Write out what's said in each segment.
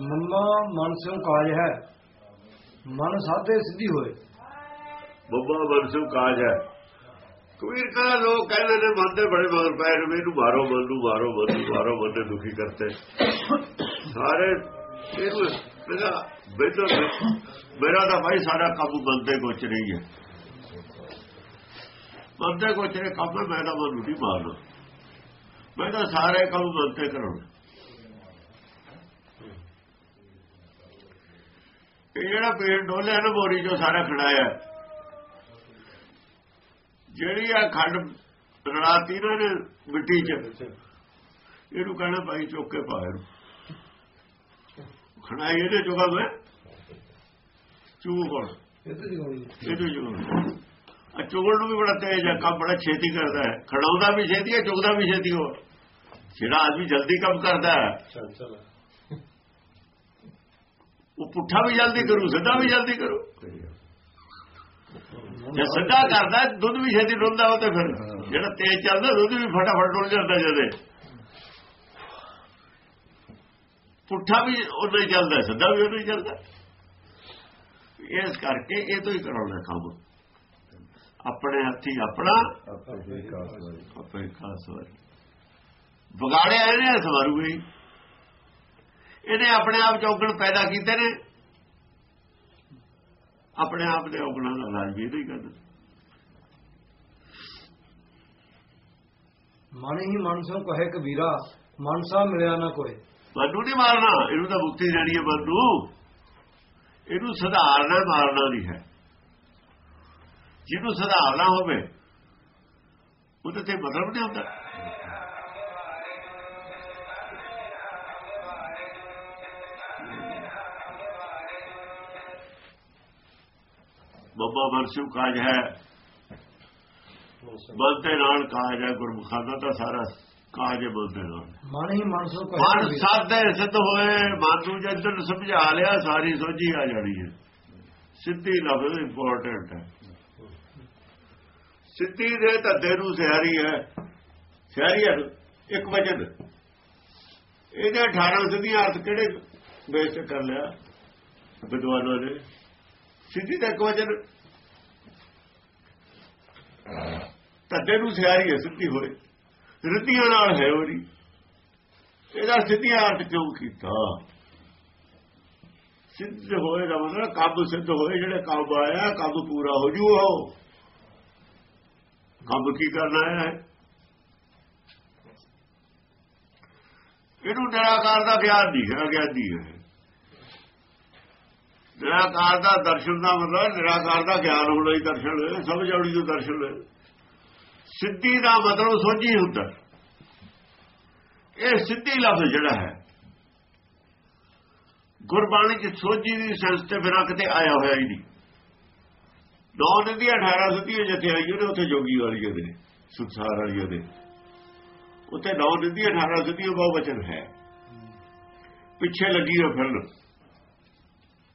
ਮੰਮਾ, ਮਨ ਸਿਉ ਕਾਜ ਹੈ। ਮਨ ਸਾਧੇ ਸਿੱਧੀ ਹੋਏ। ਬੱਬਾ ਮਨਸੂ ਕਾਜ ਹੈ। ਕਬੀਰ ਕਹਿੰਦਾ ਲੋਕ ਕਹਿੰਦੇ ਨੇ, ਮਨ ਦੇ ਬੜੇ ਮਗਰ ਪੈ ਨੇ ਮੈਨੂੰ ਮਾਰੋ ਮਨ ਨੂੰ, ਮਾਰੋ ਮਨ ਨੂੰ, ਮਾਰੋ ਮਨ ਨੇ ਦੁਖੀ ਕਰਤੇ। ਸਾਰੇ ਇਹਨੂੰ ਮੇਰਾ ਬੇਟਾ ਮੇਰਾ ਤਾਂ ਭਾਈ ਸਾਰਾ ਕੰਮ ਬੰਦੇ ਤੇ ਕੁਛ ਨਹੀਂ ਹੈ। ਬੰਦੇ ਤੇ ਕੁਛ ਨਹੀਂ, ਕੰਮ ਮੈਂ ਤਾਂ ਮਨ ਨੂੰ ਨਹੀਂ ਮਾਰਨਾ। ਮੈਂ ਤਾਂ ਸਾਰੇ ਕੰਮ ਬੰਦੇ ਕਰਾਉਣਾ। ਇਹ ਜਿਹੜਾ ਪੇੜ ਡੋਲਿਆ ਨਾ ਬੋਰੀ ਜੋ ਸਾਰਾ ਖੜਾਇਆ ਜਿਹੜੀ ਆ ਖੰਡ ਰਲਾਤੀ ਨਾ ਇਹਨੇ ਮਿੱਟੀ 'ਚ ਇਹਨੂੰ ਕਹਿਣਾ ਭਾਈ ਚੁੱਕ ਕੇ ਪਾ ਇਹਨੂੰ। ਖੜਾਈ ਇਹਦੇ ਚੁਗਾ ਮੈਂ ਜਗਾਉਣੀ ਇਹਦੇ ਚੁਗਾ ਆ ਚੁਗਣ ਨੂੰ ਵੀ ਬੜਾ ਤੇਜ਼ ਹੈ ਕੰਮ ਬੜਾ ਛੇਤੀ ਕਰਦਾ ਹੈ। ਖੜਾਉਂਦਾ ਵੀ ਛੇਤੀ ਹੈ ਚੁਗਦਾ ਵੀ ਛੇਤੀ ਹੋ ਜਿਹੜਾ ਆਦਮੀ ਜਲਦੀ ਕੰਮ ਕਰਦਾ ਹੈ। ਉਹ ਪੁੱਠਾ ਵੀ ਜਲਦੀ ਕਰੂ ਸਿੱਧਾ ਵੀ ਜਲਦੀ ਕਰੂ। ਜੇ ਸਿੱਧਾ ਕਰਦਾ ਹੈ, ਦੁੱਧ ਵੀ ਛੇਤੀ ਡੁੱਲਦਾ ਉਹ ਤੇ ਫਿਰ ਜਿਹੜਾ ਤੇਜ਼ ਚੱਲਦਾ ਦੁੱਧ ਵੀ ਫਟਾਫਟ ਡੁੱਲ ਜਾਂਦਾ ਜਦੇ। ਪੁੱਠਾ ਵੀ ਉਹ ਨਹੀਂ ਚੱਲਦਾ ਸਿੱਧਾ ਵੀ ਉਹ ਨਹੀਂ ਚੱਲਦਾ। ਇਸ ਕਰਕੇ ਇਹ ਤੋਂ ਹੀ ਕਰਾਉਣਾ ਕੰਮ। ਆਪਣੇ ਹੱਥੀ ਆਪਣਾ ਆਪੇ ਖਾਸ ਵਾਰੀ। ਵਿਗਾੜਿਆ ਇਹਨੇ ਸਵਾਰੂ ਹੀ ਇਹਨੇ ਆਪਣੇ ਆਪ ਚੌਗਣ ਪੈਦਾ ਕੀਤੇ ਨੇ। ਆਪਣੇ ਆਪ ਦੇ ਔਗਣਾਂ ਦਾ ਇਲਾਜ ਵੀ ਨਹੀਂ ਕਰਦਾ ਮਨ ਹੀ ਮਨ ਸਿਉ ਕਹੇ ਕਬੀਰਾ ਮਨ ਸਾ ਮਿਲਿਆ ਨਾ ਮਨ ਨੂੰ ਨਹੀਂ ਮਾਰਨਾ ਇਹਨੂੰ ਤਾਂ ਮੁਕਤੀ ਦੇਣੀ ਹੈ ਮਨ ਨੂੰ ਇਹਨੂੰ ਸੁਧਾਰਨਾ ਮਾਰਨਾ ਨਹੀਂ ਹੈ। ਜਿਹਨੂੰ ਸੁਧਾਰਨਾ ਹੋਵੇ ਉਹਦੇ ਤੇ ਮਤਲਬ ਨਹੀਂ ਹੁੰਦਾ। ਬੱਬਾ ਮਰਸ਼ੂ ਕਾਜ ਹੈ। ਮਨ ਤੇ ਨਾਲ ਕਾਜ ਹੈ ਗੁਰਮੁਖਾਂ ਦਾ ਤਾਂ ਸਾਰਾ ਕਾਜ ਹੈ ਦੇ ਨਾਲ। ਮਨ ਹੀ ਮਨ ਸਿਉ ਕਹੇ। ਮਨ ਕਬੀਰਾ ਸਾਧੇ ਸਿੱਧ ਹੋਏ ਮਨ ਨੂੰ ਜਦੋਂ ਸਮਝਾ ਲਿਆ ਸਾਰੀ ਸੋਝੀ ਆ ਜਾਣੀ ਹੈ। ਸਿੱਧੀ ਲਫ਼ਜ਼ ਇੰਪੋਰਟੈਂਟ ਹੈ। ਸਿੱਧੀ ਦੇ ਧੱਦੇ ਨੂੰ ਸਿਆਰੀ ਹੈ। ਸਿਆਰੀ ਹੈ ਇੱਕ ਵਚਨ। ਇਹਦੇ 18 ਸਿੱਧੀਆਂ ਅਰਥ ਕਿਹੜੇ ਬੇਸ ਕਰ ਲਿਆ? ਵਿਦਵਾਨਾਂ ਨੇ। ਸਿੱਧੀ ਦਾ ਇੱਕ ਵਚਨ ਨੂੰ ਸਿਆਰੀ ਹੈ, ਸਿੱਧੀ ਹੋਏ। ਰਿੱਧੀਆਂ ਨਾਲ ਹੈ ਉਹਦੀ ਇਹਦਾ ਸਿੱਧੀਆਂ ਅਰਥ ਕਿਉਂ ਕੀਤਾ? ਸਿੱਧ ਹੋਏ ਦਾ ਮਤਲਬ ਕੰਮ ਸਿੱਧ ਹੋਏ, ਜਿਹੜੇ ਕੰਮ ਆਇਆ, ਕੰਮ ਪੂਰਾ ਹੋ ਜੂ ਉਹ। ਕੰਮ ਕੀ ਕਰਨਾ ਹੈ? ਇਹਨੂੰ ਨਿਰਾਕਾਰ ਦਾ ਗਿਆਨ ਨਹੀਂ ਹੈ ਅਗਿਆਨੀ ਹੈ। ਨਿਰਾਕਾਰ ਦਾ ਦਰਸ਼ਨ ਦਾ ਮਤਲਬ ਨਿਰਾਕਾਰ ਦਾ ਗਿਆਨ ਹੋਣਾ ਹੀ ਦਰਸ਼ਨ, ਸਮਝ ਆਉਣੀ ਜੋ ਦਰਸ਼ਨ। ਸਿੱਧੀ ਦਾ ਮਤਲਬ ਸੋਝੀ ਹੁੰਦਾ। ਇਹ ਸਿੱਧੀ ਲਫ਼ਜ਼ ਜਿਹੜਾ ਹੈ, ਗੁਰਬਾਣੀ ਚ ਸੋਝੀ ਦੀ ਸੈਂਸ ਤੇ ਬਿਨਾਂ ਕਿਤੇ ਆਇਆ ਹੋਇਆ ਹੀ ਨਹੀਂ। ਨੌ ਨਦੀ 18 ਸਦੀਆਂ ਜਿੱਥੇ ਆਈ ਉਹਨੇ ਉੱਥੇ ਜੋਗੀ ਵਾਲੀਆਂ ਦੇ ਸੁਖਸਾਰ ਵਾਲੀਆਂ ਦੇ। ਉੱਥੇ ਨੌ ਨਦੀ 18 ਸਦੀਆਂ ਬਹੁ ਵਚਨ ਹੈ। ਪਿੱਛੇ ਲੱਗੀ ਹੋ ਫਿਰਨ।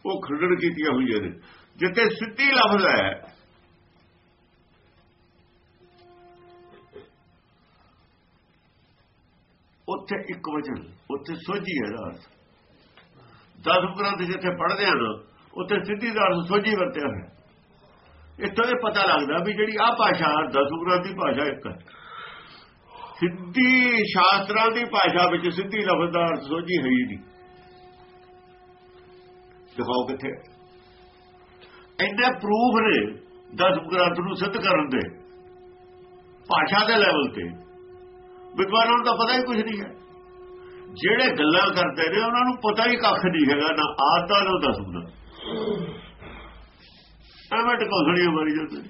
ਉਹ ਖੰਡਨ ਕੀਤੀਆਂ ਹੋਈਆਂ ਨੇ। ਜਿੱਥੇ ਸਿੱਧੀ ਲਫ਼ਜ਼ ਹੈ। ਉੱਥੇ ਇੱਕ ਵਚਨ, ਉੱਥੇ ਸੋਝੀ ਹੈ ਦਾ ਅਰਥ। ਦਸ ਗ੍ਰੰਥ ਜਿੱਥੇ ਪੜ੍ਹਦੇ ਹਨ ਉੱਥੇ ਸਿੱਧੀ ਦਾ ਅਰਥ ਸੋਝੀ ਵਰਤਿਆ ਹੋਇਆ। ਇੱਥੋਂ ਇਹ ਪਤਾ ਲੱਗਦਾ ਵੀ ਜਿਹੜੀ ਆ ਭਾਸ਼ਾ, ਦਸ ਗ੍ਰੰਥ ਦੀ ਭਾਸ਼ਾ ਇੱਕ ਹੈ। ਸਿੱਧੀ ਸ਼ਾਸਤਰਾਂ ਦੀ ਭਾਸ਼ਾ ਵਿੱਚ ਸਿੱਧੀ ਲਫ਼ਜ਼ ਦਾ ਅਰਥ ਸੋਝੀ ਹੈ ਹੀ ਨਹੀਂ। ਦਿਖਾਓ ਕਿੱਥੇ ਇੰਨੇ ਪ੍ਰੂਫ ਨੇ ਦਸ ਗ੍ਰੰਥ ਨੂੰ ਸਿੱਧ ਕਰਨ ਦੇ, ਭਾਸ਼ਾ ਦੇ ਲੈਵਲ ਤੇ। ਵਿਦਵਾਨਾਂ ਨੂੰ ਤਾਂ ਪਤਾ ਹੀ ਕੁਝ ਨਹੀਂ ਹੈ। ਜਿਹੜੇ ਗੱਲਾਂ ਕਰਦੇ ਨੇ, ਉਹਨਾਂ ਨੂੰ ਪਤਾ ਹੀ ਕੱਖ ਨਹੀਂ ਹੈਗਾ, ਨਾ ਆਦਤਾ ਨਾ ਦੱਸਦਾ ਐਵੇਂ ਟਕੋਸੜੀਆਂ ਮਾਰੀ ਜਾਂਦੇ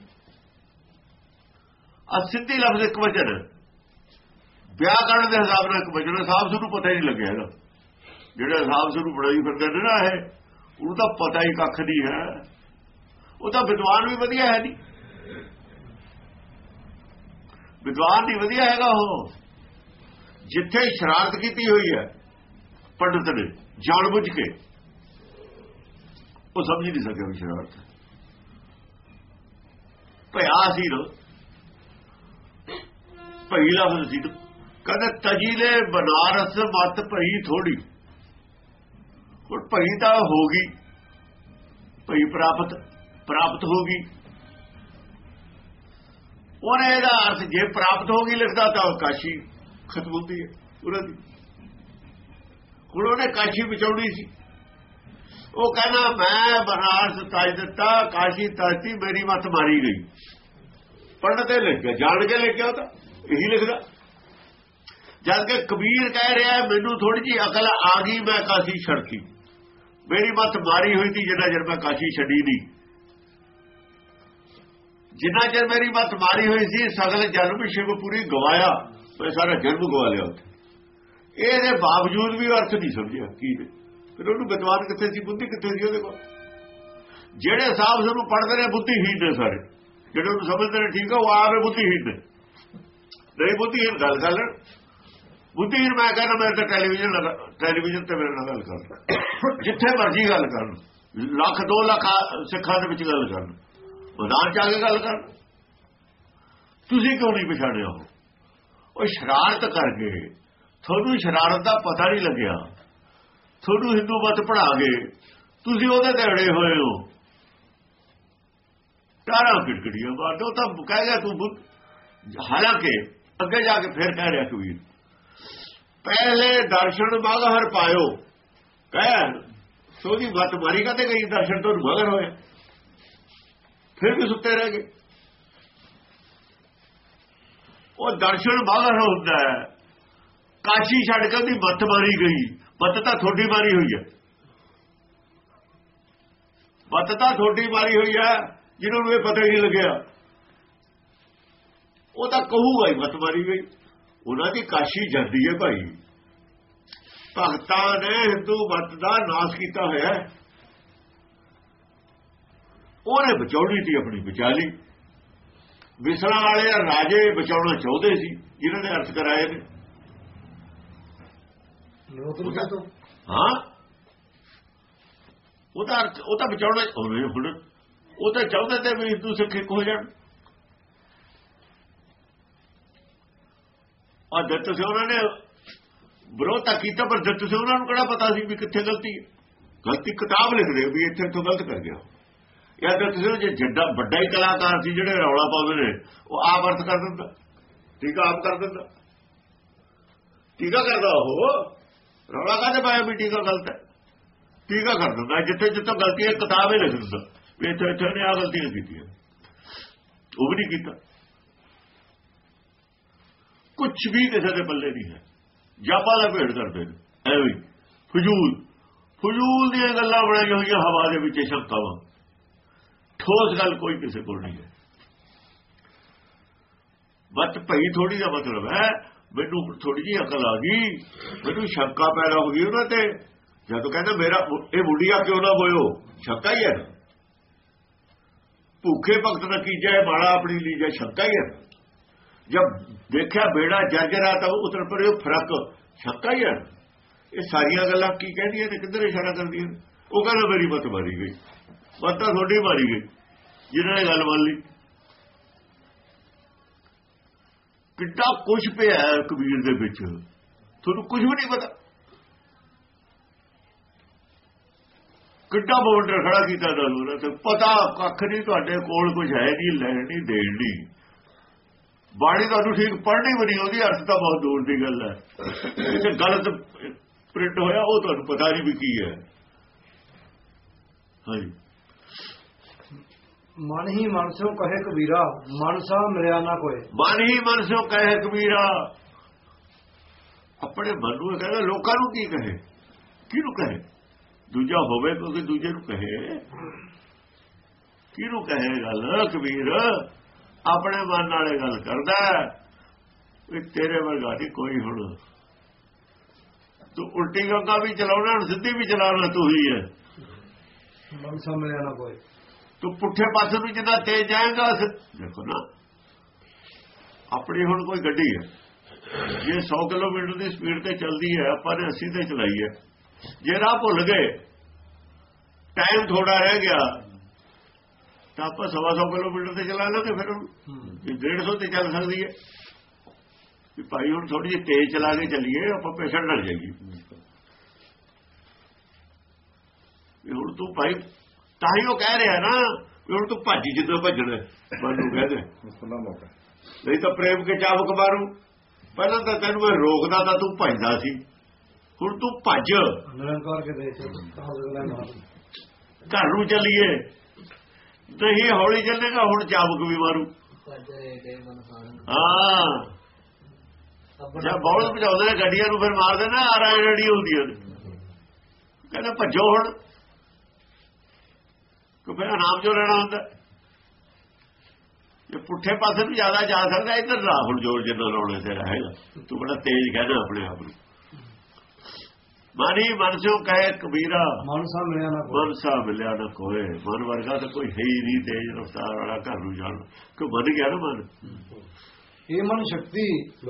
ਆ ਸਿੱਧੀ ਲਫ਼ਜ਼ ਇੱਕ ਵਚਨ ਵਿਆਹ ਕਰਨ ਦੇ ਹਿਸਾਬ ਨਾਲ ਇੱਕ ਵਚਨ ਹੈ ਨੂੰ ਪਤਾ ਹੀ ਨਹੀਂ ਲੱਗਿਆ ਹੈਗਾ। ਜਿਹੜੇ ਹਿਸਾਬ ਨੂੰ ਬਣਾਈ ਫਿਰਦੇ ਨੇ ਨਾ ਇਹ ਉਹਨੂੰ ਤਾਂ ਪਤਾ ਹੀ ਕੱਖ ਨਹੀਂ ਹੈ। ਉਹ ਤਾਂ ਵਿਦਵਾਨ ਵੀ ਵਧੀਆ ਹੈ ਨਹੀਂ ਵਿਦਵਾਨ ਨਹੀਂ ਵਧੀਆ ਹੈਗਾ ਉਹ। ਜਿੱਥੇ ਸ਼ਰਾਰਤ ਕੀਤੀ ਹੋਈ ਹੈ ਪੰਡਤ ਨੇ ਜਾਣ ਬੁੱਝ ਕੇ। ਉਹ ਸਮਝ ਨਹੀਂ ਸਕਿਆ ਵੀ ਸ਼ਰਾਰਤ। ਹੈ। ਭਇਆ ਸੀ ਨਾ। ਭਈ ਲਫ਼ਜ਼ ਸੀ ਕਹਿੰਦੇ ਤਜੀਲੇ ਬਨਾਰਸ ਮਤ ਭਈ ਥੋੜੀ। ਹੁਣ ਭਈ ਤਾਂ ਹੋ ਗਈ ਭਈ ਪ੍ਰਾਪਤ ਪ੍ਰਾਪਤ ਹੋ ਗਈ ਉਹਨੇ ਇਹਦਾ ਅਰਥ ਜੇ ਪ੍ਰਾਪਤ ਹੋ ਗਈ ਲਿਖਦਾ ਤਾਂ ਕਾਸ਼ੀ ਖਤਮ ਹੁੰਦੀ ਹੈ ਉਹਨਾਂ ਦੀ। ਹੁਣ ਉਹਨੇ ਕਾਸ਼ੀ ਬਚਾਉਣੀ ਸੀ। ਉਹ ਕਹਿੰਦਾ, ਮੈਂ ਬਨਾਰਸ ਤਾਜ ਦਿੱਤਾ, ਕਾਸ਼ੀ ਤਜਤੀ ਮੇਰੀ ਮੱਤ ਮਾਰੀ ਗਈ। ਪੜ੍ਹਨ ਤੇ ਲਿਖਿਆ ਜਾਣ ਕੇ ਲਿਖਿਆ ਉਹ ਤਾਂ, ਇਹੀ ਲਿਖਦਾ। ਜਦ ਕਿ ਕਬੀਰ ਕਹਿ ਰਿਹਾ, ਮੈਨੂੰ ਥੋੜੀ ਜੀ ਅਕਲ ਆ ਗਈ, ਮੈਂ ਕਾਸ਼ੀ ਛੜਤੀ ਮੇਰੀ ਮੱਤ ਮਾਰੀ ਹੋਈ ਸੀ ਜਿੰਨਾ ਚਿਰ ਮੈਂ ਕਾਸ਼ੀ ਛੱਡੀ ਨਹੀਂ। ਜਿੰਨਾ ਚਿਰ ਮੇਰੀ ਮੱਤ ਮਾਰੀ ਹੋਈ ਸੀ, ਸਗਲ ਜਨਮ ਸ਼ਿਵ ਪੂਰੀ ਗਵਾਇਆ, ਮੈਂ ਸਾਰਾ ਜਨਮ ਗਵਾ ਲਿਆ ਉੱਥੇ। ਇਹਦੇ ਬਾਵਜੂਦ ਵੀ ਅਰਥ ਨਹੀਂ ਸਮਝਿਆ, ਕੀ ਨੇ। ਫਿਰ ਉਹਨੂੰ ਵਿਦਵਾਨ ਕਿੱਥੇ ਸੀ, ਬੁੱਧੀ ਕਿੱਥੇ ਸੀ ਉਹਦੇ ਕੋਲ? ਜਿਹੜੇ ਸਾਹਿਬ ਸਾਨੂੰ ਪੜ੍ਹਦੇ ਨੇ ਬੁੱਧੀਹੀਨ ਨੇ ਸਾਰੇ। ਜਿਹੜੇ ਉਹਨੂੰ ਸਮਝਦੇ ਨੇ, ਠੀਕ ਆ, ਉਹ ਆਵੇ ਬੁੱਧੀਹੀਨ ਨੇ। ਨਹੀਂ ਬੁੱਧੀਹੀਨ ਗੱਲ ਕਰ ਲੈਣ ਬੁੱਧੀਹੀਨ ਮੈਂ ਕਹਿੰਦਾ ਮੇਰੇ ਤੇ ਟੈਲੀਵਿਜ਼ਨ ਟੈਲੀਵਿਜ਼ਨ ਤੇ ਮੇਰੇ ਨਾਲ ਗੱਲ ਕਰ। ਜਿੱਥੇ ਮਰਜ਼ੀ ਗੱਲ ਕਰਨ। ਲੱਖ 2 ਲੱਖ ਸਿੱਖਾਂ ਦੇ ਵਿੱਚ ਗੱਲ ਕਰਨ। ਮੈਦਾਨ ਚ ਆ ਕੇ ਗੱਲ ਕਰਨ। ਤੁਸੀਂ ਕਿਉਂ ਨਹੀਂ ਪਛਾਣਿਆ ਉਹ? ਉਹ ਸ਼ਰਾਰਤ ਕਰਕੇ ਤੁਹਾਨੂੰ ਸ਼ਰਾਰਤ ਦਾ ਪਤਾ ਨਹੀਂ ਲੱਗਿਆ। ਤੁਹਾਨੂੰ ਹਿੰਦੂ ਮਤ ਪੜਾ ਗਏ ਤੁਸੀਂ ਉਹਦੇ ਤੇ ਅੜੇ ਹੋਏ ਹੋ। ਤਾਰਾ ਕਿੜਕੜੀਆਂ ਮਾਰਦੇ ਉਹ ਤਾਂ ਕਹਿ ਗਿਆ ਤੂੰ ਬੁੱਧ ਹਾਲਾਂਕਿ ਅੱਗੇ ਜਾ ਕੇ ਫਿਰ ਕਹਿ ਰਿਹਾ ਕਬੀਰ। ਪਹਿਲੇ ਦਰਸ਼ਨ ਮਗਹਰ ਪਾਇਓ। ਕਹਿ, ਸੋਦੀ ਮਤ ਮਾਰੀ ਕਦੇ ਗਈ, ਦਰਸ਼ਨ ਤੋਂ ਮਗਰ ਹੋਇਆ ਫਿਰ ਵੀ ਸੁੱਤੇ ਰਹਿ ਗਏ। ਉਹ ਦਰਸ਼ਨ ਮਗਰ ਹੁੰਦਾ ਹੈ। ਕਾਸ਼ੀ ਛੱਡ ਕੇ ਉਹਦੀ ਮੱਤ ਮਾਰੀ ਗਈ। ਮੱਤ ਤਾਂ ਥੋੜੀ ਮਾਰੀ ਹੋਈ ਹੈ। ਮੱਤ ਤਾਂ ਥੋੜੀ ਮਾਰੀ ਹੋਈ ਹੈ, ਜਿਹਨਾਂ ਨੂੰ ਇਹ ਪਤਾ ਹੀ ਨਹੀਂ ਲੱਗਿਆ। ਉਹ ਤਾਂ ਕਹੂਗਾ ਹੀ ਮੱਤ ਮਾਰੀ ਗਈ। ਉਹਨਾਂ ਦੀ ਕਾਸ਼ੀ ਜਾਂਦੀ ਹੈ ਭਾਈ। ਭਗਤਾਂ ਨੇ ਹਿੰਦੂ ਮਤ ਦਾ ਨਾਸ਼ ਕੀਤਾ ਹੋਇਆ ਉਹਨੇ ਬਚਾਉਣੀ ਸੀ ਆਪਣੀ ਬਚਾ ਲਈ ਵਿਸਲਾ ਵਾਲੇ ਰਾਜੇ ਬਚਾਉਣਾ ਚਾਹੁੰਦੇ ਸੀ ਜਿਨ੍ਹਾਂ ਨੇ ਅਰਥ ਕਰਾਏ ਨੇ। ਹਾਂ। ਉਹਦਾ ਅਰਥ ਉਹ ਤਾਂ ਬਚਾਉਣਾ ਹੁਣ ਉਹ ਤਾਂ ਚਾਹੁੰਦੇ ਤੇ ਵੀ ਹਿੰਦੂ ਸਿੱਖ ਇੱਕ ਹੋ ਜਾਣ। ਆ ਦਿੱਤ ਸੀ, ਉਹਨਾਂ ਨੇ ਵਿਰੋਧ ਤਾਂ ਕੀਤਾ, ਪਰ ਦਿੱਤ ਸੀ, ਉਹਨਾਂ ਨੂੰ ਕਿਹੜਾ ਪਤਾ ਸੀ ਵੀ ਕਿੱਥੇ ਗਲਤੀ ਹੈ? ਗਲਤੀ ਕਿਤਾਬ ਲਿਖਦੇ ਵੀ ਇੱਥੇ ਤੋਂ ਗਲਤ ਕਰ ਗਿਆ। ਯਾ ਦਿੱਤ ਸੀ, ਜੇ ਜੱਡਾ ਵੱਡਾ ਹੀ ਕਲਾਕਾਰ ਸੀ, ਜਿਹੜੇ ਰੌਲਾ ਪਾਉਂਦੇ ਨੇ, ਉਹ ਆਪ ਅਰਥ ਕਰ ਦਿੰਦਾ, ਠੀਕ ਆਪ ਕਰ ਦਿੰਦਾ। ਟੀਕਾ ਕਰਦਾ ਉਹ। ਰੌਲਾ ਕਾਹਦੇ ਪਾਇਆ ਵੀ ਟੀਕਾ ਗਲਤ ਹੈ? ਟੀਕਾ ਕਰ ਦਿੰਦਾ, ਜਿੱਥੇ ਜਿੱਥੇ ਗਲਤੀ ਹੈ, ਕਿਤਾਬ ਹੀ ਲਿਖ ਦਿੰਦਾ, ਵੀ ਇੱਥੇ ਇੱਥੇ ਨੇ ਆ ਗਲਤੀਆਂ ਕੀਤੀਆਂ ਉਹ ਵੀ ਨਹੀਂ ਕੀਤਾ। ਕੁਝ ਵੀ ਕਿਸੇ ਦੇ ਪੱਲੇ ਨਹੀਂ ਹੈ। ਜਾਪਾ ਦਾ ਭੇੜ ਕਰਦੇ ਨੇ ਐਵੇਂ ਫਜ਼ੂਲ। ਫਜ਼ੂਲ ਦੀਆਂ ਗੱਲਾਂ ਬਣਾਈਆਂ ਹੋਈਆਂ ਹਵਾ ਦੇ ਵਿੱਚ ਸ਼ੰਕਾਵਾਂ ਠੋਸ ਗੱਲ ਕੋਈ ਕਿਸੇ ਕੋਲ ਨਹੀਂ ਹੈ। ਬਤ ਭਈ ਥੋੜੀ ਦਾ ਮਤਲਬ ਹੈ, ਮੈਨੂੰ ਥੋੜੀ ਜਿਹੀ ਅਕਲ ਆ ਗਈ। ਮੈਨੂੰ ਸ਼ੰਕਾ ਪੈਦਾ ਹੋ ਗਈ ਉਹਨਾਂ ਤੇ। ਜਦੋਂ ਕਹਿੰਦਾ ਮੇਰਾ ਇਹ ਬੁੱਢੀਆ ਕਿਉਂ ਨਾ ਹੋਇਓ ਸ਼ੰਕਾ ਹੀ ਹੈ। ਨਾ। ਭੁੱਖੇ ਭਗਤ ਦਾ ਕੀਜਾ ਹੈ ਮਾੜਾ ਆਪਣੀ ਲਈ ਜਾਂ ਸ਼ੰਕਾ ਹੀ ਹੈ। ਜਦ ਦੇਖਿਆ ਬੇੜਾ ਜਰਜਰਾ ਤਾਂ ਉਤਰ ਪਰੇ ਫ਼ਰਕ ਸ਼ੰਕਾ ਹੀ ਹੈ। ਇਹ ਸਾਰੀਆਂ ਗੱਲਾਂ ਕੀ ਕਹਿੰਦੀਆਂ ਨੇ, ਕਿੱਧਰ ਇਸ਼ਾਰਾ ਕਰਦੀਆਂ ਉਹ ਕਹਿੰਦਾ ਮੇਰੀ ਮਤ ਮਾਰੀ ਗਈ। ਮਤ ਤਾਂ ਤੁਹਾਡੀ ਮਾਰੀ ਗਈ। ਜਿਹਨਾਂ ਨੇ ਗੱਲ ਮੰਨ ਲਈ। ਕਿੱਡਾ ਕੁਝ ਪਿਆ ਕਬੀਰ ਦੇ ਵਿੱਚ। ਤੁਹਾਨੂੰ ਕੁਝ ਵੀ ਨਹੀਂ ਪਤਾ। ਕਿੱਡਾ ਬੋਲਡਰ ਖੜਾ ਕੀਤਾ ਤੁਹਾਨੂੰ ਤੇ ਪਤਾ ਕੱਖ ਨਹੀਂ, ਤੁਹਾਡੇ ਕੋਲ ਕੁਝ ਹੈ ਨਹੀਂ, ਲੈਣ ਨਹੀਂ, ਦੇਣ ਨਹੀਂ। ਬਾਣੀ ਤੁਹਾਨੂੰ ਠੀਕ ਪੜ੍ਹਨੀ ਵੀ ਨਹੀਂ ਉਹਦੀ ਅਰਥ ਤਾਂ ਬਹੁਤ ਦੂਰ ਦੀ ਗੱਲ ਹੈ। ਜੇ ਗਲਤ ਪ੍ਰਿੰਟ ਹੋਇਆ ਉਹ ਤੁਹਾਨੂੰ ਪਤਾ ਨਹੀਂ ਵੀ ਕੀ ਹੈ। ਹਾਂਜੀ। ਮਨ ਹੀ ਮਨ ਸਿਓ ਕਹੇ ਕਬੀਰਾ ਮਨ ਸਾ ਮਿਲਿਆ ਨਾ ਕੋਏ। ਮਨ ਹੀ ਮਨ ਸਿਓ ਕਹੇ ਕਬੀਰਾ। ਆਪਣੇ ਮਨ ਨੂੰ ਇਹ ਕਹਿੰਦਾ ਲੋਕਾਂ ਨੂੰ ਕੀ ਕਹੇ? ਕਿਹਨੂੰ ਕਹੇ? ਦੂਜਾ ਹੋਵੇ ਕਿਉਂਕਿ ਦੂਜੇ ਨੂੰ ਕਹੇ। ਕਿਹਨੂੰ ਕਹੇ ਗੱਲ? ਕਬੀਰ। ਆਪਣੇ ਮਨ ਨਾਲੇ ਗੱਲ ਕਰਦਾ ਵੀ ਤੇਰੇ ਵਰਗਾ ਨਹੀਂ ਕੋਈ ਹੁਣ। ਤੂੰ ਉਲਟੀ ਗੰਗਾ ਵੀ ਚਲਾਉਣਾ ਹੁਣ ਸਿੱਧੀ ਵੀ ਚਲਾਉਣਾ ਤੂੰ ਹੀ ਹੈ। ਮਨ ਸਾ ਮਿਲਿਆ ਨਾ ਕੋਏ ਤੂੰ ਪੁੱਠੇ ਪਾਸੇ ਨੂੰ ਜਿੰਨਾ ਤੇਜ਼ ਜਾਏਗਾ ਦੇਖੋ ਨਾ ਆਪਣੀ ਹੁਣ ਕੋਈ ਗੱਡੀ ਹੈ। ਜੇ 100 ਕਿਲੋਮੀਟਰ ਦੀ ਸਪੀਡ ਤੇ ਚੱਲਦੀ ਹੈ ਆਪਾਂ ਨੇ 80 ਤੇ ਚਲਾਈ ਹੈ। ਜੇ ਰਾਹ ਭੁੱਲ ਗਏ ਟਾਈਮ ਥੋੜਾ ਰਹਿ ਗਿਆ ਤਾਂ ਆਪਾਂ ਸਵਾ ਸੌ ਕਿਲੋਮੀਟਰ ਤੇ ਚਲਾ ਲਾਂਗੇ ਫਿਰ। ਜੇ 150 ਤੇ ਚੱਲ ਸਕਦੀ ਹੈ। ਵੀ ਭਾਈ ਹੁਣ ਥੋੜੀ ਜਿਹੀ ਤੇਜ਼ ਚਲਾ ਕੇ ਚੱਲੀਏ ਆਪਾਂ ਪੇਸ਼ੈਂਟ ਨਾਲ ਜਾਈਏ। ਹੁਣ ਤੂੰ ਭਾਈ ਤਾਂ ਹੀ ਉਹ ਕਹਿ ਰਿਹਾ ਨਾ ਵੀ ਹੁਣ ਤੂੰ ਭੱਜ ਜਿੱਦੋਂ ਭੱਜਣਾ ਮਨ ਕਹਦੇ ਖੁੱਲਾ ਮੌਕਾ। ਨਹੀਂ ਤਾਂ ਪ੍ਰੇਮ ਕੇ ਚਾਬਕ ਮਾਰੂ। ਪਹਿਲਾਂ ਤਾਂ ਤੈਨੂੰ ਮੈਂ ਰੋਕਦਾ ਤਾਂ ਤੂੰ ਭੱਜਦਾ ਸੀ। ਹੁਣ ਤੂੰ ਭੱਜ। ਨਿਰੰਕਾਰ ਕੇ ਦੇ ਘਰ ਨੂੰ ਚੱਲੀਏ। ਨਹੀਂ ਹੌਲੀ ਚੱਲੇਗਾ ਹੁਣ ਚਾਬਕ ਵੀ ਮਾਰੂ। ਹਾਂ। ਜਾਂ ਬੌਲ ਭਜਾਉਂਦੇ ਨੇ ਗੱਡੀਆਂ ਨੂੰ ਫਿਰ ਮਾਰਦੇ ਨਾ ਆਰਾਂ ਰੜੀ ਹੁੰਦੀਆਂ ਨੇ ਕਹਿੰਦਾ ਭੱਜੋ ਹੁਣ। ਕਿ ਫਿਰ ਨਾਮ ਜੋ ਲੈਣਾ ਹੁੰਦਾ। ਜੇ ਪੁੱਠੇ ਪਾਸੇ ਵੀ ਜ਼ਿਆਦਾ ਜਾ ਸਕਦਾ, ਇੱਧਰ ਨਾ ਹੁਣ ਜੋਰ ਜਿੰਨਾ ਲਾਉਣੇ ਤੇ ਰਹੇਗਾ ਤੂੰ ਬੜਾ ਤੇਜ਼ ਕਹਿਣਾ ਆਪਣੇ ਆਪ ਨੂੰ। ਮਾਨੀ ਮਨਸੋਂ ਕਹੇ ਕਬੀਰਾ। ਮਾਨਸਾ ਮਿਲਿਆ ਨਾ ਕੋਈ। ਮਨ ਸਾ ਮਿਲਿਆ ਨਾ ਕੋਏ ਮਨ ਵਰਗਾ ਤਾਂ ਕੋਈ ਹੈ ਹੀ ਨਹੀਂ ਤੇਜ਼ ਰਫ਼ਤਾਰ ਵਾਲਾ ਘਰ ਨੂੰ ਜਾਣ। ਕਿ ਬਣ ਗਿਆ ਨਾ ਮਨ? ਇਹ ਮਨ ਸ਼ਕਤੀ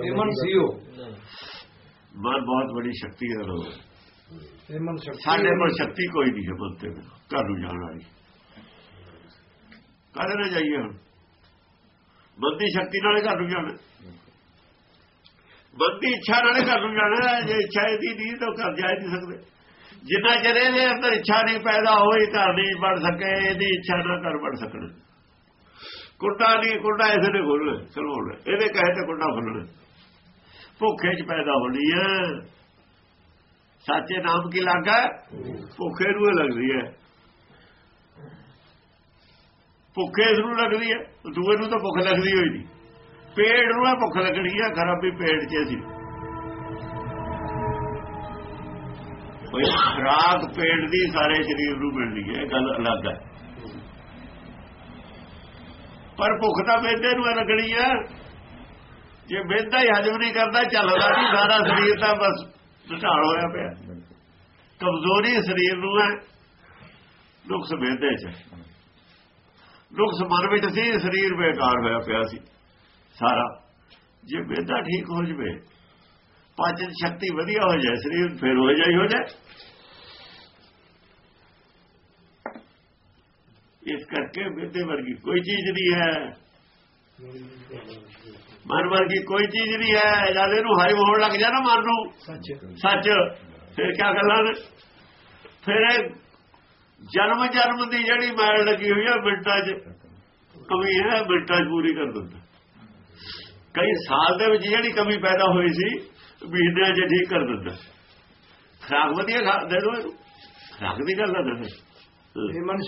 ਇਹ ਮਨ ਸੀਓ ਮਨ ਬਹੁਤ ਬੜੀ ਸ਼ਕਤੀ ਹੈ ਲੋਕ ਇਹ ਮਨ ਸ਼ਕਤੀ ਸਾਡੇ ਕੋਲ ਸ਼ਕਤੀ ਕੋਈ ਨਹੀਂ ਹੈ ਮਨ ਬਿਨਾਂ, ਘਰ ਨੂੰ ਜਾਣ ਵਾਲੀ। ਕਾਹਦੇ ਨਾਲ ਜਾਈਏ ਹੁਣ? ਮਨ ਦੀ ਸ਼ਕਤੀ ਨਾਲੇ ਘਰ ਨੂੰ ਜਾਣਾ। ਬੰਦੀ ਇੱਛਾ ਨਾਲੇ ਘਰ ਨੂੰ ਜਾਣਾ ਜੇ ਇੱਛਾ ਇਹਦੀ ਨਹੀਂ ਤਾਂ ਘਰ ਜਾ ਹੀ ਨਹੀਂ ਸਕਦੇ। ਜਿੰਨਾ ਚਿਰ ਇਹਦੇ ਅੰਦਰ ਇੱਛਾ ਨਹੀਂ ਪੈਦਾ ਹੋਈ, ਘਰ ਨਹੀਂ ਬਣ ਸਕੇ, ਇਹਦੀ ਇੱਛਾ ਨਾ ਘਰ ਬਣ ਸਕਣ। ਕੁੰਡਾ ਨਹੀਂ, ਕੁੰਡਾ ਇਸੇ ਨੇ ਖੋਲਣਾ ਖੋਲਣਾ ਇਹਦੇ ਕਹੇ ਤੇ ਕੁੰਡਾ ਖੋਲਣਾ ਭੁੱਖੇ ਚ ਪੈਦਾ ਹੋਣੀ ਹੈ ਸੱਚੇ ਨਾਮ ਕੀ ਲਾਗਾ? ਭੁੱਖੇ ਨੂੰ ਹੀ ਲੱਗਦੀ ਹੈ। ਭੁੱਖੇ ਨੂੰ ਲੱਗਦੀ ਹੈ, ਦੂਏ ਨੂੰ ਤਾਂ ਭੁੱਖ ਲੱਗਦੀ ਹੋਈ ਨਹੀਂ। ਪੇੜ ਨੂੰ ਇਹ ਭੁੱਖ ਲੱਗਣੀ ਹੈ ਖਰਾਬੀ ਪੇੜ 'ਚ ਸੀ ਕੋਈ ਖਰਾਕ ਪੇੜ ਦੀ ਸਾਰੇ ਸਰੀਰ ਨੂੰ ਮਿਲਦੀ ਹੈ, ਇਹ ਗੱਲ ਅਲੱਗ ਹੈ। ਪਰ ਭੁੱਖ ਤਾਂ ਵੇਦੇ ਨੂੰ ਲੱਗਣੀ ਹੈ ਜੇ ਵੇਦਾ ਹੀ ਹਜਮ ਨਹੀਂ ਕਰਦਾ, ਚੱਲਦਾ ਨਹੀਂ, ਸਾਰਾ ਸਰੀਰ ਤਾਂ ਬਸ ਢਾਲ ਹੋਇਆ ਪਿਆ। ਕਮਜ਼ੋਰੀ ਸਰੀਰ ਨੂੰ ਹੈ, ਨੁਕਸ ਵੇਦੇ ਚ। ਨੁਕਸ ਮਨ ਵਿੱਚ ਸੀ, ਸਰੀਰ ਬੇਕਾਰ ਹੋਇਆ ਪਿਆ ਸੀ। ਸਾਰਾ। ਜੇ ਵੇਦਾ ਠੀਕ ਹੋ ਜਵੇ ਪਾਚਨ ਸ਼ਕਤੀ ਵਧੀਆ ਹੋ ਜਾਏ ਸਰੀਰ ਫਿਰ ਹੋ ਜਾਈ ਹੋ ਜਾਏ। ਇਸ ਕਰਕੇ ਵੇਦੇ ਵਰਗੀ ਕੋਈ ਚੀਜ਼ ਨਹੀਂ ਹੈ। ਮਨ ਵਰਗੀ ਕੋਈ ਚੀਜ਼ ਨਹੀਂ ਹੈ। ਜਦ ਇਹਨੂੰ ਹਾਈ ਹੋਣ ਲੱਗ ਜਾ ਨਾ ਮਨ ਨੂੰ ਸੱਚ। ਸੱਚ। ਫਿਰ ਕੀ ਗੱਲਾਂ ਨੇ? ਫਿਰ ਜਨਮ ਜਨਮ ਦੀ ਜਿਹੜੀ ਮੈਲ ਲੱਗੀ ਹੋਈ ਹੈ ਮਿੰਟਾਂ 'ਚ ਕਮੀ ਹੈ ਮਿੰਟਾਂ 'ਚ ਪੂਰੀ ਕਰ ਦਿੰਦਾ। ਕਈ ਸਾਲ ਦੇ ਵਿੱਚ ਜਿਹੜੀ ਕਮੀ ਪੈਦਾ ਹੋਈ ਸੀ ਮਹੀਨਿਆਂ 'ਚ ਠੀਕ ਕਰ ਦਿੰਦਾ ਖਰਾਕ ਵਧੀਆ ਦੇ ਦੋ ਇਹਨੂੰ। ਦੀ ਗੱਲ ਨਾ ਦੇ ਇਹ ਮਨ